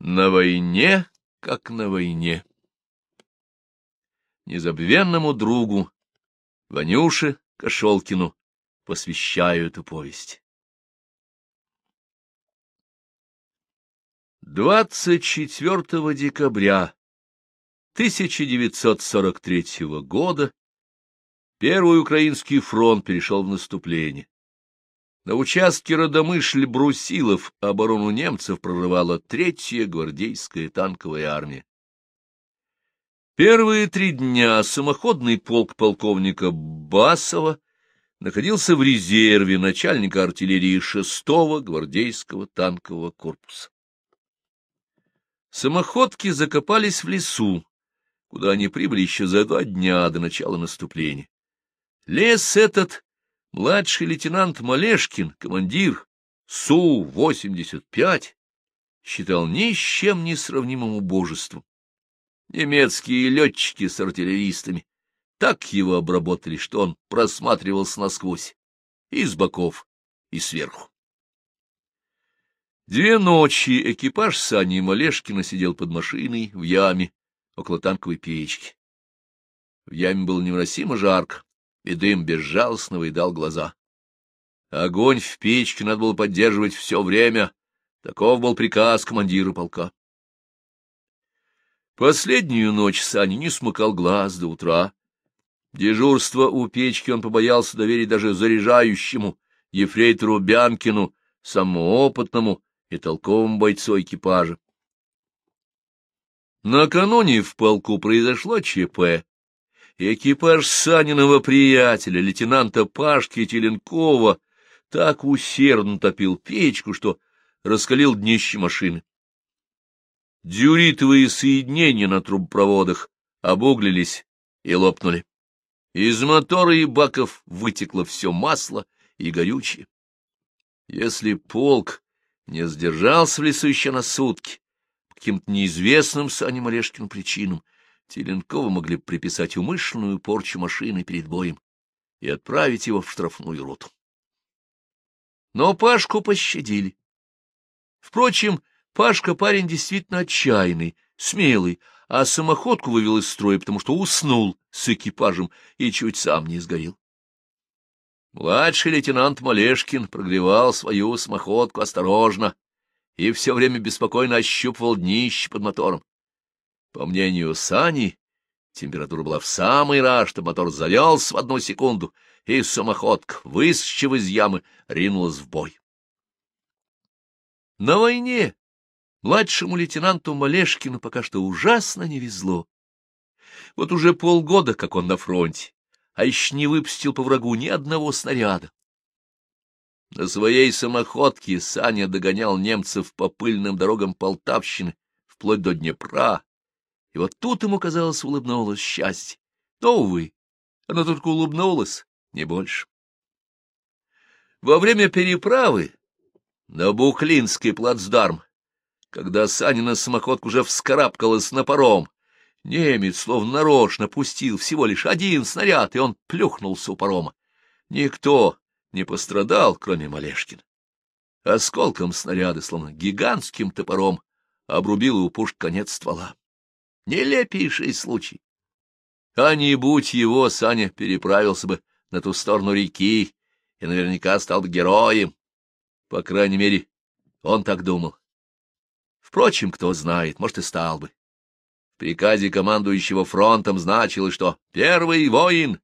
На войне, как на войне. Незабвенному другу, Ванюше Кошелкину, посвящаю эту повесть. 24 декабря 1943 года Первый Украинский фронт перешел в наступление. На участке Родомышль-Брусилов оборону немцев прорывала Третья гвардейская танковая армия. Первые три дня самоходный полк полковника Басова находился в резерве начальника артиллерии 6-го гвардейского танкового корпуса. Самоходки закопались в лесу, куда они прибыли еще за два дня до начала наступления. Лес этот младший лейтенант Малешкин, командир Су-85, считал ни с чем не сравнимым убожеством. Немецкие летчики с артиллеристами так его обработали, что он просматривался насквозь, и с боков, и сверху. Две ночи экипаж Сани Малешкина сидел под машиной в яме около танковой печки. В яме было невыносимо жарко и дым безжалостно выедал глаза. Огонь в печке надо было поддерживать все время. Таков был приказ командира полка. Последнюю ночь Саня не смыкал глаз до утра. Дежурство у печки он побоялся доверить даже заряжающему ефрейтору Бянкину, самому опытному и толковому бойцу экипажа. Накануне в полку произошло ЧП, экипаж Саниного приятеля, лейтенанта Пашки Теленкова, так усердно топил печку, что раскалил днище машины. Дюритовые соединения на трубопроводах обуглились и лопнули. Из мотора и баков вытекло все масло и горючее. Если полк не сдержался в лесу еще на сутки, по каким-то неизвестным Сане Малешкину причинам, Теленкова могли приписать умышленную порчу машины перед боем и отправить его в штрафную роту. Но Пашку пощадили. Впрочем, Пашка парень действительно отчаянный, смелый, а самоходку вывел из строя, потому что уснул с экипажем и чуть сам не сгорел. Младший лейтенант Малешкин прогревал свою самоходку осторожно и все время беспокойно ощупывал днище под мотором. По мнению Сани, температура была в самый раз, что мотор завелся в одну секунду, и самоходка, выскочив из ямы, ринулась в бой. На войне младшему лейтенанту Малешкину пока что ужасно не везло. Вот уже полгода, как он на фронте, а еще не выпустил по врагу ни одного снаряда. На своей самоходке Саня догонял немцев по пыльным дорогам Полтавщины вплоть до Днепра, и вот тут ему, казалось, улыбнулось счастье. Но, увы, оно только улыбнулось, не больше. Во время переправы на Бухлинский плацдарм, когда Санина самоходка уже вскарабкалась на паром, немец словно нарочно пустил всего лишь один снаряд, и он плюхнулся у парома. Никто не пострадал, кроме Малешкина. Осколком снаряда, словно гигантским топором, обрубил у пушк конец ствола. Нелепейший случай. А не будь его, Саня переправился бы на ту сторону реки и наверняка стал бы героем. По крайней мере, он так думал. Впрочем, кто знает, может, и стал бы. В приказе командующего фронтом значилось, что первый воин,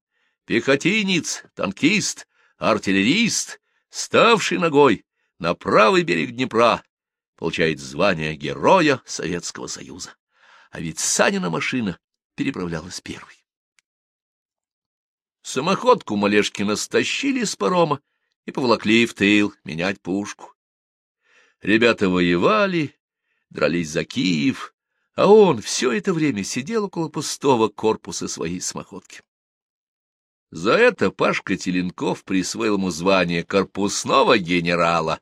пехотинец, танкист, артиллерист, ставший ногой на правый берег Днепра, получает звание Героя Советского Союза а ведь Санина машина переправлялась первой. Самоходку Малешкина стащили с парома и поволокли в тыл менять пушку. Ребята воевали, дрались за Киев, а он все это время сидел около пустого корпуса своей самоходки. За это Пашка Теленков присвоил ему звание корпусного генерала.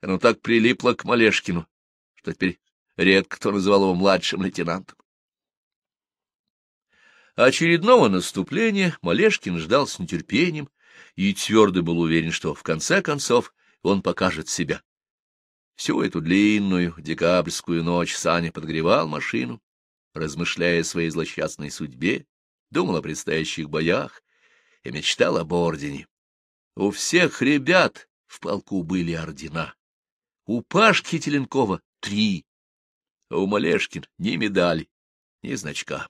Оно так прилипло к Малешкину, что теперь Редко кто называл его младшим лейтенантом. Очередного наступления Малешкин ждал с нетерпением и твердо был уверен, что в конце концов он покажет себя. Всю эту длинную декабрьскую ночь Саня подгревал машину, размышляя о своей злосчастной судьбе, думал о предстоящих боях и мечтал об ордене. У всех ребят в полку были ордена. У Пашки Теленкова — три, а у Малешкин ни медали, ни значка.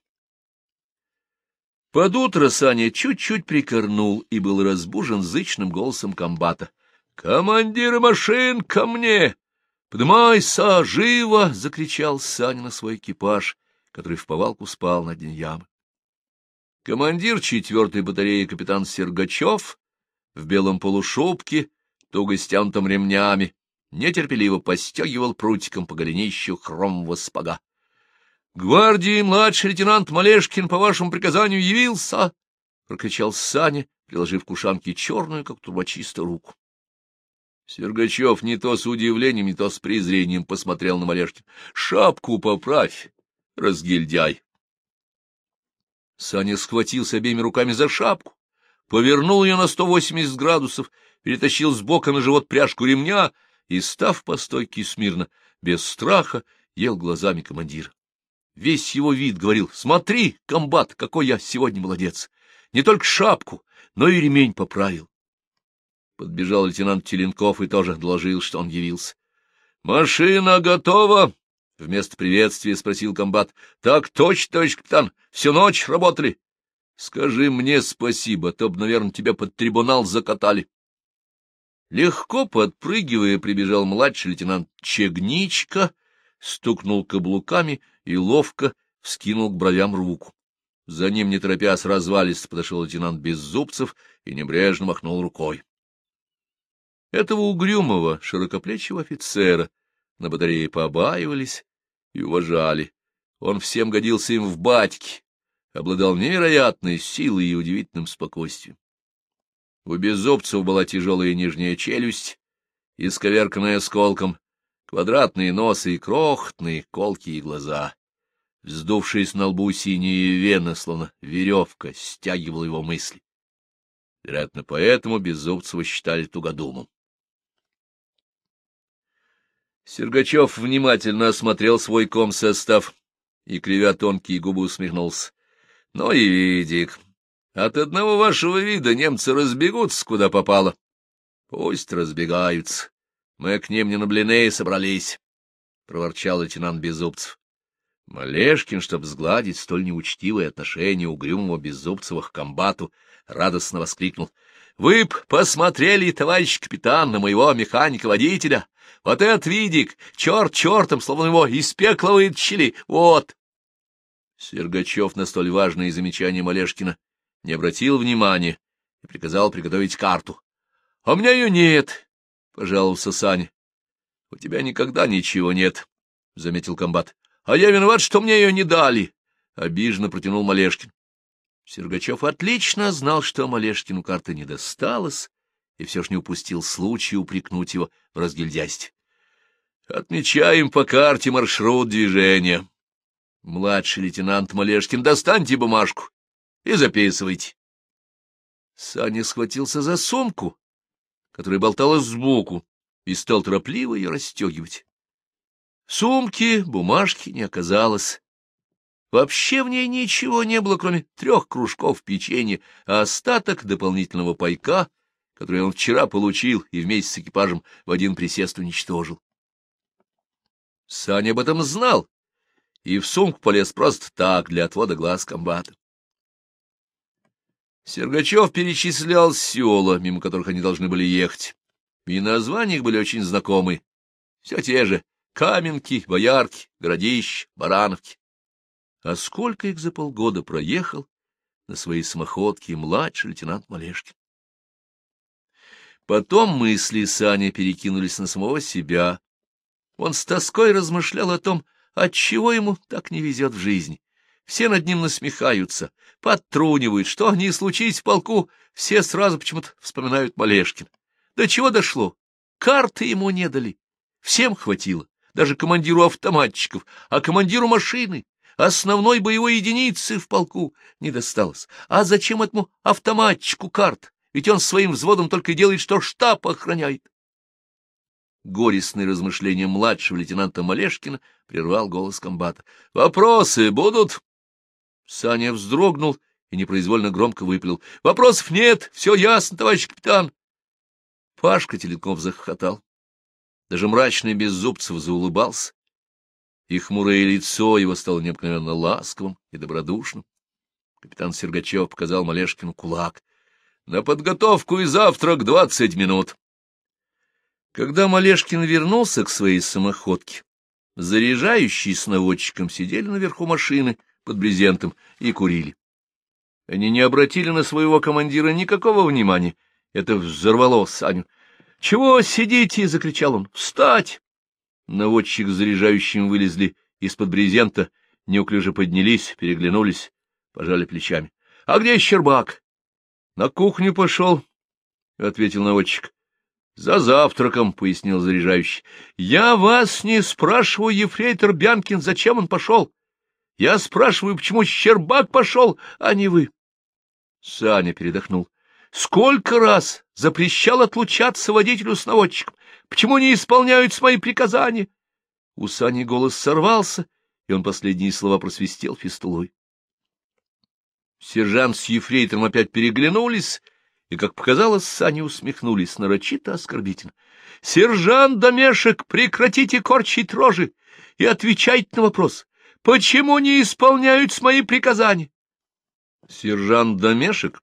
Под утро Саня чуть-чуть прикорнул и был разбужен зычным голосом комбата. — Командир машин, ко мне! Подымайся, живо! — закричал Саня на свой экипаж, который в повалку спал на дне ямы. Командир четвертой батареи капитан Сергачев в белом полушубке, туго стянутом ремнями, нетерпеливо постегивал прутиком по голенищу хромового спага. — Гвардии младший лейтенант Малешкин по вашему приказанию явился! — прокричал Саня, приложив к ушанке черную, как турбочиста, руку. Сергачев не то с удивлением, не то с презрением посмотрел на Малешкин. — Шапку поправь, разгильдяй! Саня схватился обеими руками за шапку, повернул ее на сто восемьдесят градусов, перетащил с бока на живот пряжку ремня и, став по стойке смирно, без страха, ел глазами командира. Весь его вид говорил, смотри, комбат, какой я сегодня молодец. Не только шапку, но и ремень поправил. Подбежал лейтенант Теленков и тоже доложил, что он явился. — Машина готова? — вместо приветствия спросил комбат. — Так точно, товарищ капитан, всю ночь работали. — Скажи мне спасибо, то б, наверное, тебя под трибунал закатали. Легко подпрыгивая, прибежал младший лейтенант Чегничка, стукнул каблуками и ловко вскинул к бровям руку. За ним, не торопясь, развалисто подошел лейтенант Беззубцев и небрежно махнул рукой. Этого угрюмого, широкоплечего офицера на батарее побаивались и уважали. Он всем годился им в батьке, обладал невероятной силой и удивительным спокойствием. У Беззубцева была тяжелая нижняя челюсть, исковерканная осколком, квадратные носы и крохотные колкие глаза. Вздувшись на лбу синие вены, словно веревка, стягивала его мысли. Вероятно, поэтому Беззубцева считали тугодумом. Сергачев внимательно осмотрел свой комсостав и, кривя тонкие губы, усмехнулся. — Ну и видик, от одного вашего вида немцы разбегутся, куда попало. Пусть разбегаются. Мы к ним не на блины собрались, — проворчал лейтенант Беззубцев. Малешкин, чтоб сгладить столь неучтивое отношение угрюмого Беззубцева к комбату, радостно воскликнул. — Вы б посмотрели, товарищ капитан, на моего механика-водителя. Вот этот видик, черт чертом, словно его из пекла вытащили. Вот. Сергачев на столь важные замечания Малешкина не обратил внимания и приказал приготовить карту. — А у меня ее нет, — пожаловался Саня. — У тебя никогда ничего нет, — заметил комбат. — А я виноват, что мне ее не дали, — обиженно протянул Малешкин. Сергачев отлично знал, что Малешкину карта не досталась, и все ж не упустил случая упрекнуть его в разгильдяйстве. — Отмечаем по карте маршрут движения. Младший лейтенант Малешкин, достаньте бумажку и записывайте. Саня схватился за сумку, которая болталась сбоку, и стал торопливо ее расстегивать. Сумки, бумажки не оказалось. Вообще в ней ничего не было, кроме трех кружков печенья, а остаток дополнительного пайка, который он вчера получил и вместе с экипажем в один присест уничтожил. Саня об этом знал и в сумку полез просто так, для отвода глаз комбата. Сергачев перечислял села, мимо которых они должны были ехать, и названия их были очень знакомы. Все те же — Каменки, Боярки, Городищ, Барановки. А сколько их за полгода проехал на своей самоходке младший лейтенант Малешкин. Потом мысли Сани перекинулись на самого себя. Он с тоской размышлял о том, отчего ему так не везет в жизни. Все над ним насмехаются, подтрунивают, что не случись в полку, все сразу почему-то вспоминают Малешкин. До чего дошло? Карты ему не дали. Всем хватило, даже командиру автоматчиков, а командиру машины, основной боевой единицы в полку не досталось. А зачем этому автоматчику карт? Ведь он своим взводом только делает, что штаб охраняет. Горестные размышления младшего лейтенанта Малешкина прервал голос комбата. — Вопросы будут? Саня вздрогнул и непроизвольно громко выпалил. — Вопросов нет, все ясно, товарищ капитан. Пашка Телеков захохотал. Даже мрачный Беззубцев заулыбался, и хмурое лицо его стало необыкновенно ласковым и добродушным. Капитан Сергачев показал Малешкину кулак. — На подготовку и завтрак двадцать минут. Когда Малешкин вернулся к своей самоходке, заряжающие с наводчиком сидели наверху машины под брезентом и курили. Они не обратили на своего командира никакого внимания. Это взорвало Саню. — Чего сидите? — закричал он. — Встать! Наводчик с заряжающим вылезли из-под брезента, неуклюже поднялись, переглянулись, пожали плечами. — А где Щербак? — На кухню пошел, — ответил наводчик. — За завтраком, — пояснил заряжающий. — Я вас не спрашиваю, ефрейтор Бянкин, зачем он пошел. Я спрашиваю, почему Щербак пошел, а не вы. Саня передохнул. — Сколько раз запрещал отлучаться водителю с наводчиком? Почему не исполняют мои приказания? У Сани голос сорвался, и он последние слова просвистел фистулой. Сержант с ефрейтором опять переглянулись, и, как показалось, Сани усмехнулись нарочито оскорбительно. — Сержант Домешек, прекратите корчить рожи и отвечайте на вопрос, почему не исполняют мои приказания? Сержант Домешек,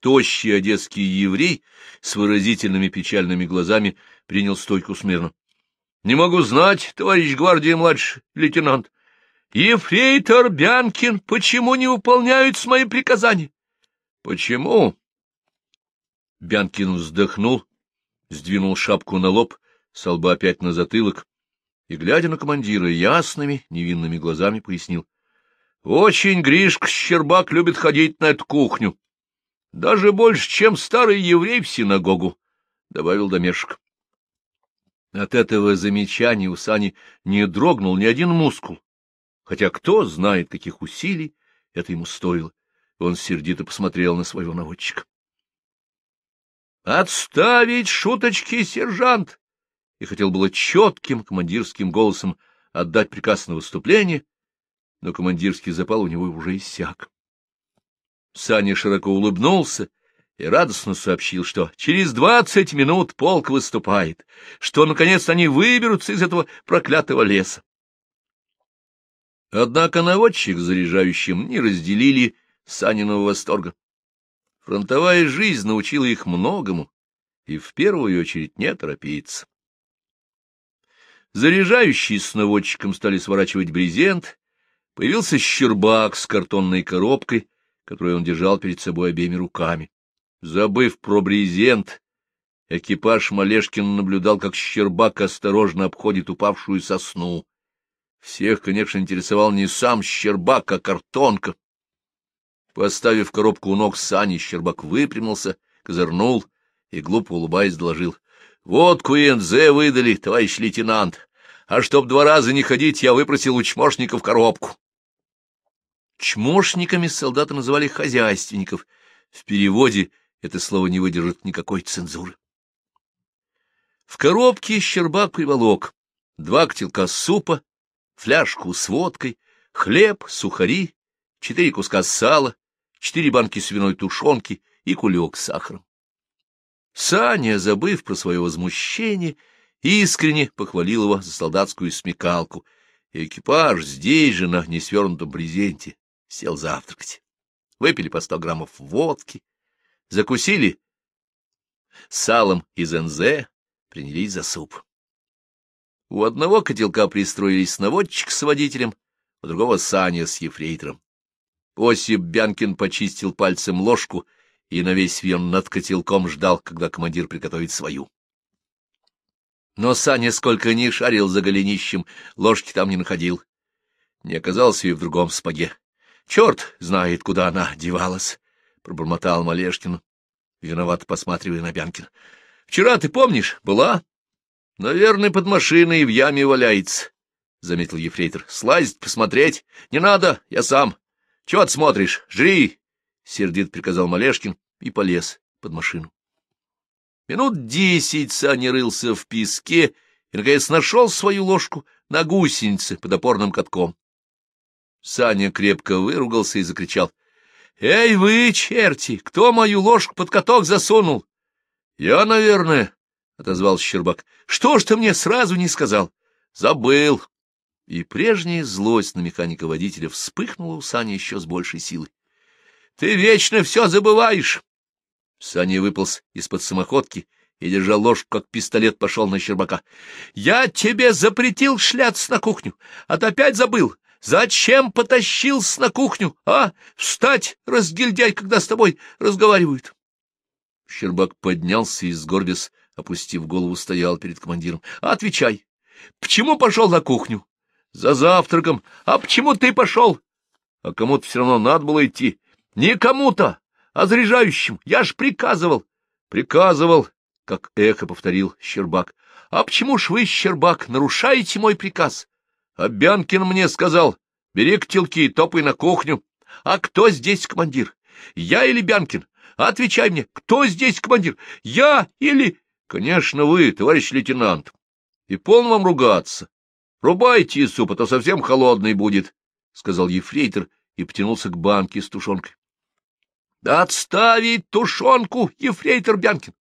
тощий одесский еврей с выразительными печальными глазами, принял стойку смирно. — Не могу знать, товарищ гвардии младший лейтенант. Ефрейтор Бянкин, почему не выполняют мои приказания? — Почему? Бянкин вздохнул, сдвинул шапку на лоб, с лба опять на затылок, и, глядя на командира ясными, невинными глазами, пояснил. — Очень Гришка Щербак любит ходить на эту кухню. Даже больше, чем старый еврей в синагогу, — добавил Домешек. От этого замечания у Сани не дрогнул ни один мускул, хотя кто знает, каких усилий это ему стоило. Он сердито посмотрел на своего наводчика. «Отставить шуточки, сержант!» И хотел было четким командирским голосом отдать приказ на выступление, но командирский запал у него уже иссяк. Саня широко улыбнулся и радостно сообщил, что через двадцать минут полк выступает, что, наконец, они выберутся из этого проклятого леса. Однако наводчик заряжающим не разделили Саниного восторга. Фронтовая жизнь научила их многому, и в первую очередь не торопиться. Заряжающие с наводчиком стали сворачивать брезент, появился щербак с картонной коробкой, которую он держал перед собой обеими руками. Забыв про брезент, экипаж Малешкин наблюдал, как щербак осторожно обходит упавшую сосну. Всех, конечно, интересовал не сам щербак, а картонка. Поставив коробку у ног Сани, Щербак выпрямился, козырнул и, глупо улыбаясь, доложил. — Вот КНЗ выдали, товарищ лейтенант, а чтоб два раза не ходить, я выпросил у чмошников коробку. Чмошниками солдаты называли хозяйственников. В переводе это слово не выдержит никакой цензуры. В коробке Щербак приволок два котелка супа, фляжку с водкой, хлеб, сухари, четыре куска сала, четыре банки свиной тушенки и кулек с сахаром. Саня, забыв про свое возмущение, искренне похвалил его за солдатскую смекалку, и экипаж здесь же, на несвернутом брезенте, сел завтракать. Выпили по сто граммов водки, закусили салом из НЗ, принялись за суп. У одного котелка пристроились наводчик с водителем, у другого Саня с ефрейтором. Осип Бянкин почистил пальцем ложку и на весь вен над котелком ждал, когда командир приготовит свою. Но Саня сколько ни шарил за голенищем, ложки там не находил. Не оказался и в другом спаге. Черт знает, куда она девалась, — пробормотал Малешкин, виновато посматривая на Бянкина. — Вчера, ты помнишь, была? — Наверное, под машиной в яме валяется, — заметил ефрейтор. — Слазить, посмотреть? Не надо, я сам. — Чего ты смотришь? Жри! — сердит приказал Малешкин и полез под машину. Минут десять Саня рылся в песке и, наконец, нашел свою ложку на гусенице под опорным катком. Саня крепко выругался и закричал. — Эй вы, черти, кто мою ложку под каток засунул? — Я, наверное, — отозвался Щербак. — Что ж ты мне сразу не сказал? — Забыл. И прежняя злость на механика-водителя вспыхнула у Сани еще с большей силой. — Ты вечно все забываешь. Саня выполз из-под самоходки и, держа ложку, как пистолет, пошел на Щербака. — Я тебе запретил шляться на кухню, а ты опять забыл. Зачем потащился на кухню, а? Встать, разгильдяй, когда с тобой разговаривают. Щербак поднялся и, сгорбясь, опустив голову, стоял перед командиром. — Отвечай. Почему пошел на кухню? — За завтраком. А почему ты пошел? — А кому-то все равно надо было идти. — Не кому-то, а заряжающим. Я ж приказывал. — Приказывал, — как эхо повторил Щербак. — А почему ж вы, Щербак, нарушаете мой приказ? А Бянкин мне сказал, бери котелки и топай на кухню. А кто здесь командир? Я или Бянкин? Отвечай мне, кто здесь командир? Я или... Конечно, вы, товарищ лейтенант. И полно вам ругаться. Рубайте суп, а то совсем холодный будет, — сказал ефрейтор и потянулся к банке с тушенкой. — отставить тушенку, ефрейтор Бянкин!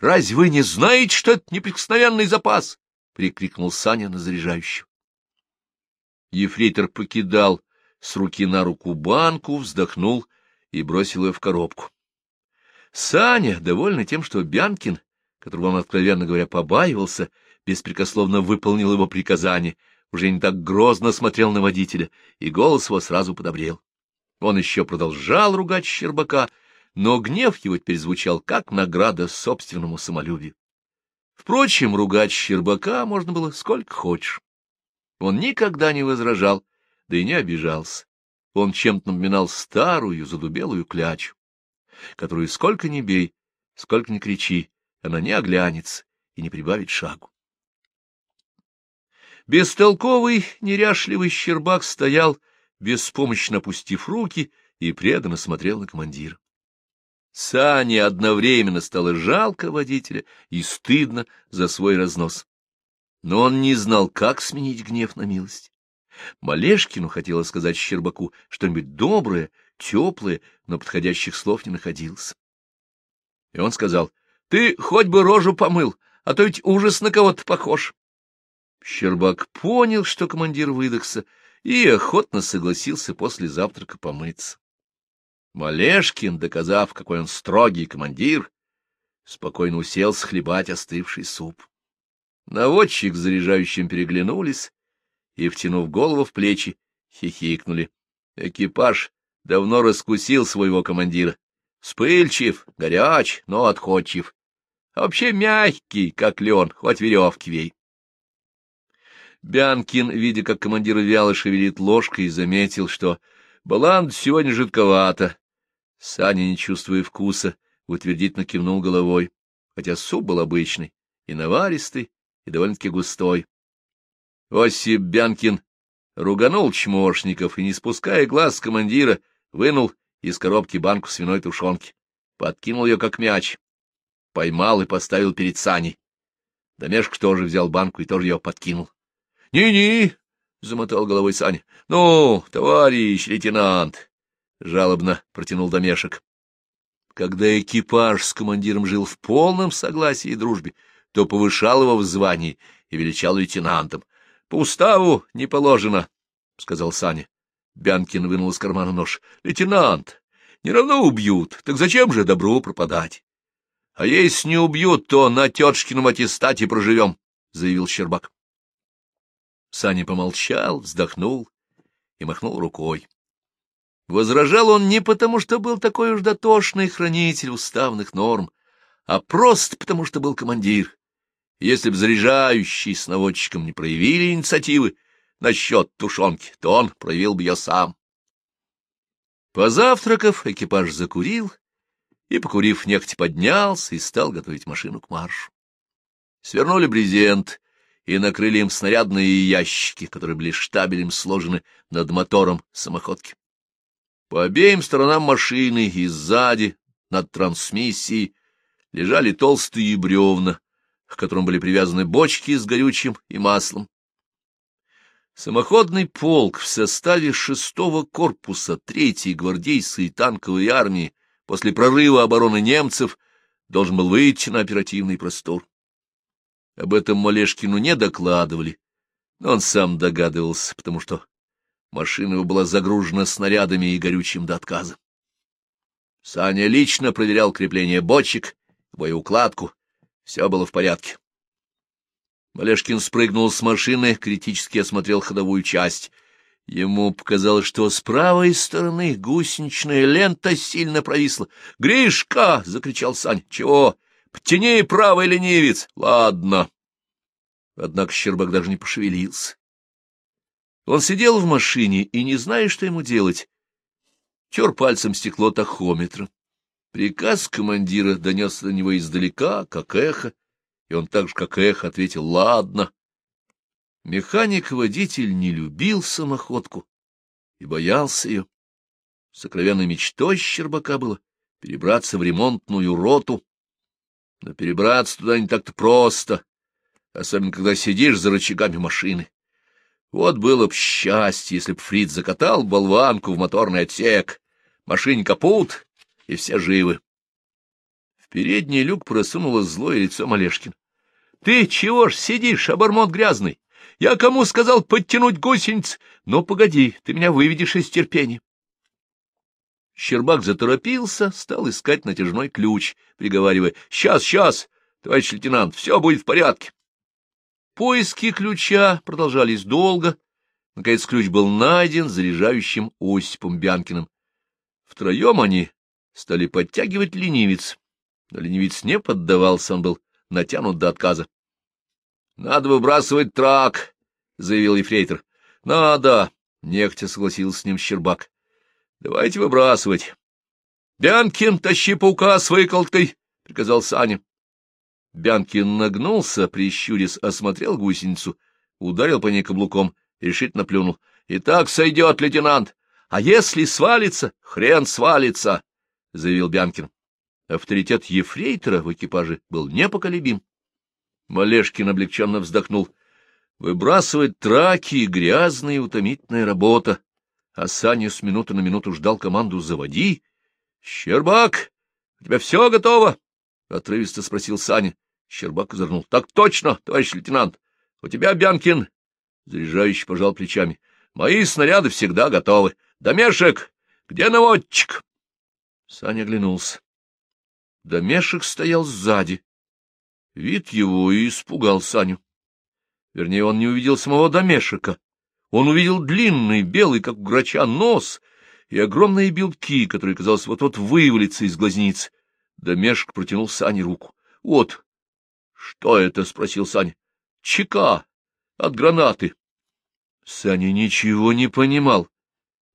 Разве вы не знаете, что это неприкосновенный запас? — прикрикнул Саня на заряжающего. Ефрейтор покидал с руки на руку банку, вздохнул и бросил ее в коробку. Саня, довольный тем, что Бянкин, которого он, откровенно говоря, побаивался, беспрекословно выполнил его приказание, уже не так грозно смотрел на водителя, и голос его сразу подобрел. Он еще продолжал ругать Щербака, но гнев его теперь звучал как награда собственному самолюбию. Впрочем, ругать Щербака можно было сколько хочешь. Он никогда не возражал, да и не обижался. Он чем-то напоминал старую задубелую клячу, которую сколько ни бей, сколько ни кричи, она не оглянется и не прибавит шагу. Бестолковый, неряшливый Щербак стоял, беспомощно опустив руки, и преданно смотрел на командира. Сане одновременно стало жалко водителя и стыдно за свой разнос но он не знал, как сменить гнев на милость. Малешкину хотелось сказать Щербаку что-нибудь доброе, теплое, но подходящих слов не находилось. И он сказал, — Ты хоть бы рожу помыл, а то ведь ужас на кого-то похож. Щербак понял, что командир выдохся, и охотно согласился после завтрака помыться. Малешкин, доказав, какой он строгий командир, спокойно уселся хлебать остывший суп. Наводчик с заряжающим переглянулись и, втянув голову в плечи, хихикнули. Экипаж давно раскусил своего командира. Вспыльчив, горяч, но отходчив. А вообще мягкий, как лен, хоть веревки вей. Бянкин, видя, как командир вяло шевелит ложкой, заметил, что баланд сегодня жидковато. Саня, не чувствуя вкуса, утвердительно кивнул головой, хотя суп был обычный и наваристый, и довольно-таки густой. Осип Бянкин руганул чмошников и, не спуская глаз с командира, вынул из коробки банку свиной тушенки, подкинул ее как мяч, поймал и поставил перед Саней. Домешк тоже взял банку и тоже ее подкинул. «Не-не!» — замотал головой Саня. «Ну, товарищ лейтенант!» — жалобно протянул Домешек. Когда экипаж с командиром жил в полном согласии и дружбе, то повышал его в звании и величал лейтенантом. — По уставу не положено, — сказал Саня. Бянкин вынул из кармана нож. — Лейтенант, не равно убьют, так зачем же добру пропадать? — А если не убьют, то на тетушкином аттестате проживем, — заявил Щербак. Саня помолчал, вздохнул и махнул рукой. Возражал он не потому, что был такой уж дотошный хранитель уставных норм, а просто потому, что был командир если б заряжающий с наводчиком не проявили инициативы насчет тушенки, то он проявил бы ее сам. Позавтракав, экипаж закурил и, покурив, нехотя поднялся и стал готовить машину к маршу. Свернули брезент и накрыли им снарядные ящики, которые были штабелем сложены над мотором самоходки. По обеим сторонам машины и сзади, над трансмиссией, лежали толстые бревна, к которым были привязаны бочки с горючим и маслом. Самоходный полк в составе шестого корпуса третьей гвардейской танковой армии после прорыва обороны немцев должен был выйти на оперативный простор. Об этом Малешкину не докладывали, но он сам догадывался, потому что машина его была загружена снарядами и горючим до отказа. Саня лично проверял крепление бочек, боеукладку. Все было в порядке. Малешкин спрыгнул с машины, критически осмотрел ходовую часть. Ему показалось, что с правой стороны гусеничная лента сильно провисла. «Гришка!» — закричал Сань. «Чего? Потяни правый ленивец!» «Ладно». Однако Щербак даже не пошевелился. Он сидел в машине и, не зная, что ему делать, тер пальцем стекло тахометра. Приказ командира донесся до него издалека, как эхо, и он так же, как эхо, ответил «Ладно». Механик-водитель не любил самоходку и боялся ее. Сокровенной мечтой Щербака было перебраться в ремонтную роту. Но перебраться туда не так-то просто, особенно когда сидишь за рычагами машины. Вот было б счастье, если б Фрид закатал болванку в моторный отсек, машине капут, и все живы. В передний люк просунуло злое лицо Малешкин. — Ты чего ж сидишь, обормот грязный? Я кому сказал подтянуть гусениц? Ну, погоди, ты меня выведешь из терпения. Щербак заторопился, стал искать натяжной ключ, приговаривая, — Сейчас, сейчас, товарищ лейтенант, все будет в порядке. Поиски ключа продолжались долго. Наконец ключ был найден заряжающим Осипом Бянкиным. Втроем они стали подтягивать ленивец. Но ленивец не поддавался, он был натянут до отказа. — Надо выбрасывать трак, — заявил ефрейтор. — Надо, — нехотя согласился с ним Щербак. — Давайте выбрасывать. — Бянкин, тащи паука с выколкой, — приказал Саня. Бянкин нагнулся, прищурясь, осмотрел гусеницу, ударил по ней каблуком решительно плюнул. — И так сойдет, лейтенант. А если свалится, хрен свалится, — заявил Бянкин. Авторитет ефрейтора в экипаже был непоколебим. Малешкин облегченно вздохнул. Выбрасывать траки — грязная и утомительная работа. А Саня с минуты на минуту ждал команду «Заводи». — Щербак, у тебя все готово? — отрывисто спросил Саня. Щербак озырнул. — Так точно, товарищ лейтенант. У тебя, Бянкин? Заряжающий пожал плечами. — Мои снаряды всегда готовы. Домешек, где наводчик? Саня оглянулся. Домешек стоял сзади. Вид его и испугал Саню. Вернее, он не увидел самого домешека. Он увидел длинный, белый, как у грача, нос и огромные белки, которые, казалось, вот-вот вывалятся из глазниц. Домешек протянул Сане руку. — Вот. — Что это? — спросил Саня. — Чека. От гранаты. Саня ничего не понимал.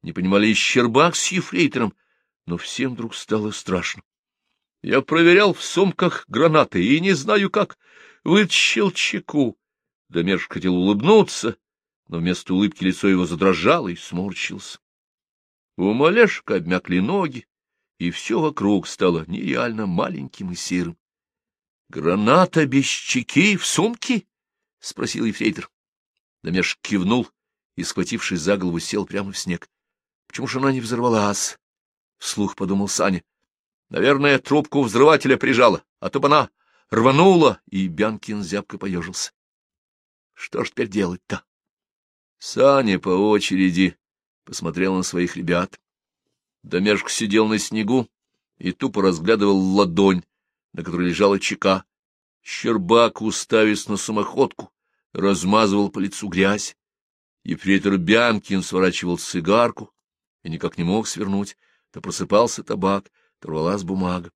Не понимали и Щербак с ефрейтором, но всем вдруг стало страшно. Я проверял в сумках гранаты и не знаю как. Вытащил чеку. Домерж хотел улыбнуться, но вместо улыбки лицо его задрожало и сморщился. У Малешка обмякли ноги, и все вокруг стало нереально маленьким и серым. — Граната без чеки в сумке? — спросил ефрейтор. Домеш кивнул и, схватившись за голову, сел прямо в снег. — Почему же она не взорвалась? — вслух подумал Саня. — Наверное, трубку взрывателя прижала, а то бы она рванула, и Бянкин зябко поежился. — Что ж теперь делать-то? Саня по очереди посмотрел на своих ребят. Домешк сидел на снегу и тупо разглядывал ладонь, на которой лежала чека. Щербак, уставясь на самоходку, размазывал по лицу грязь. Ефрейтор Бянкин сворачивал цигарку и никак не мог свернуть. То просыпался табак, то рвалась бумага.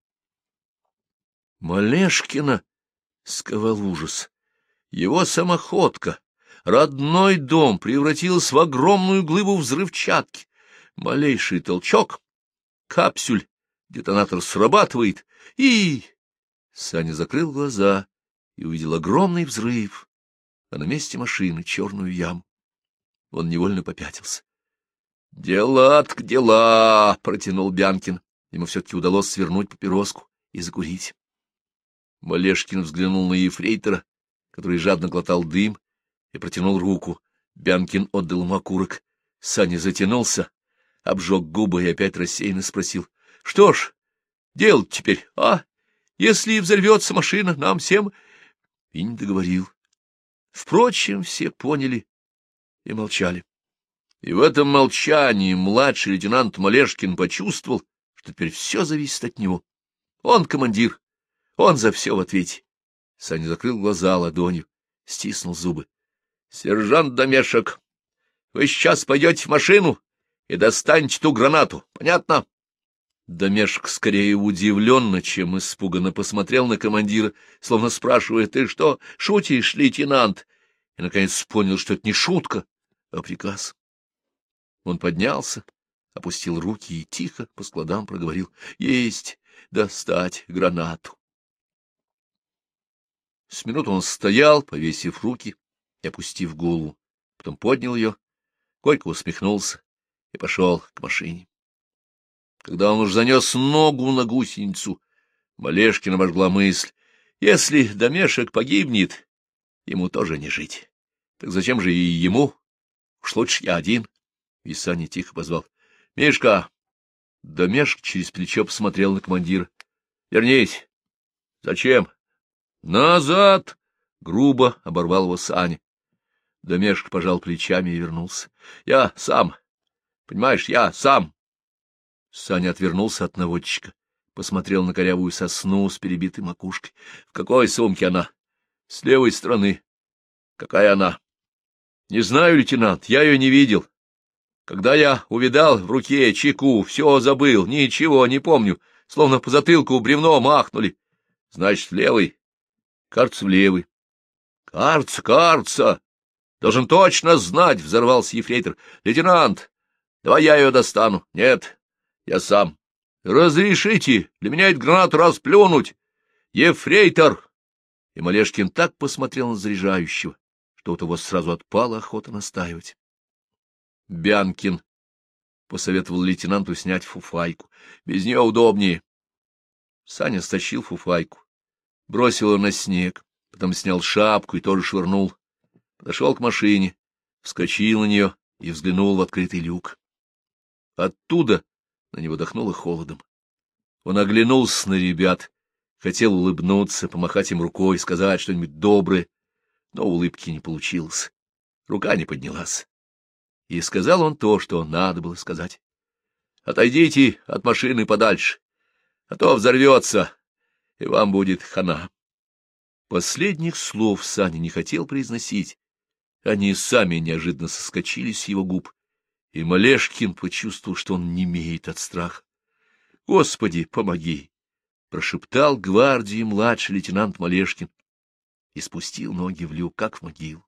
Малешкина сковал ужас. Его самоходка, родной дом, превратился в огромную глыбу взрывчатки. Малейший толчок, капсюль, детонатор срабатывает, и... Саня закрыл глаза и увидел огромный взрыв, а на месте машины черную яму. Он невольно попятился. — Дела к дела! — протянул Бянкин. Ему все-таки удалось свернуть папироску и закурить. Малешкин взглянул на ефрейтора, который жадно глотал дым, и протянул руку. Бянкин отдал ему окурок. Саня затянулся, обжег губы и опять рассеянно спросил. — Что ж, делать теперь, а? Если взорвется машина, нам всем... И не договорил. Впрочем, все поняли и молчали. И в этом молчании младший лейтенант Малешкин почувствовал, что теперь все зависит от него. Он командир, он за все в ответе. Саня закрыл глаза ладонью, стиснул зубы. — Сержант Домешек, вы сейчас пойдете в машину и достанете ту гранату, понятно? Домешек скорее удивленно, чем испуганно посмотрел на командира, словно спрашивая, — Ты что, шутишь, лейтенант? И, наконец, понял, что это не шутка, а приказ. Он поднялся, опустил руки и тихо по складам проговорил — Есть достать гранату. С минуту он стоял, повесив руки и опустив голову, потом поднял ее, горько усмехнулся и пошел к машине. Когда он уж занес ногу на гусеницу, Малешкина обожгла мысль, если домешек погибнет, ему тоже не жить. Так зачем же и ему? Уж лучше я один. И Саня тихо позвал. — Мишка! Домешк через плечо посмотрел на командира. — Вернись! — Зачем? — Назад! — грубо оборвал его Саня. Домешк пожал плечами и вернулся. — Я сам. Понимаешь, я сам. Саня отвернулся от наводчика, посмотрел на корявую сосну с перебитой макушкой. — В какой сумке она? — С левой стороны. — Какая она? — Не знаю, лейтенант, я ее не видел. Когда я увидал в руке чеку, все забыл, ничего не помню, словно по затылку бревно махнули. Значит, в левый. Кажется, в левый. Кажется, кажется. Должен точно знать, — взорвался ефрейтор. Лейтенант, давай я ее достану. Нет, я сам. Разрешите, для меня эту гранату расплюнуть. Ефрейтор! И Малешкин так посмотрел на заряжающего, что у того сразу отпала охота настаивать. Бянкин посоветовал лейтенанту снять фуфайку. Без нее удобнее. Саня стащил фуфайку, бросил ее на снег, потом снял шапку и тоже швырнул. Подошел к машине, вскочил на нее и взглянул в открытый люк. Оттуда на него дохнуло холодом. Он оглянулся на ребят, хотел улыбнуться, помахать им рукой, сказать что-нибудь доброе, но улыбки не получилось. Рука не поднялась. И сказал он то, что надо было сказать. — Отойдите от машины подальше, а то взорвется, и вам будет хана. Последних слов Саня не хотел произносить. Они сами неожиданно соскочили с его губ, и Малешкин почувствовал, что он не имеет от страха. — Господи, помоги! — прошептал гвардии младший лейтенант Малешкин и спустил ноги в люк, как в могилу.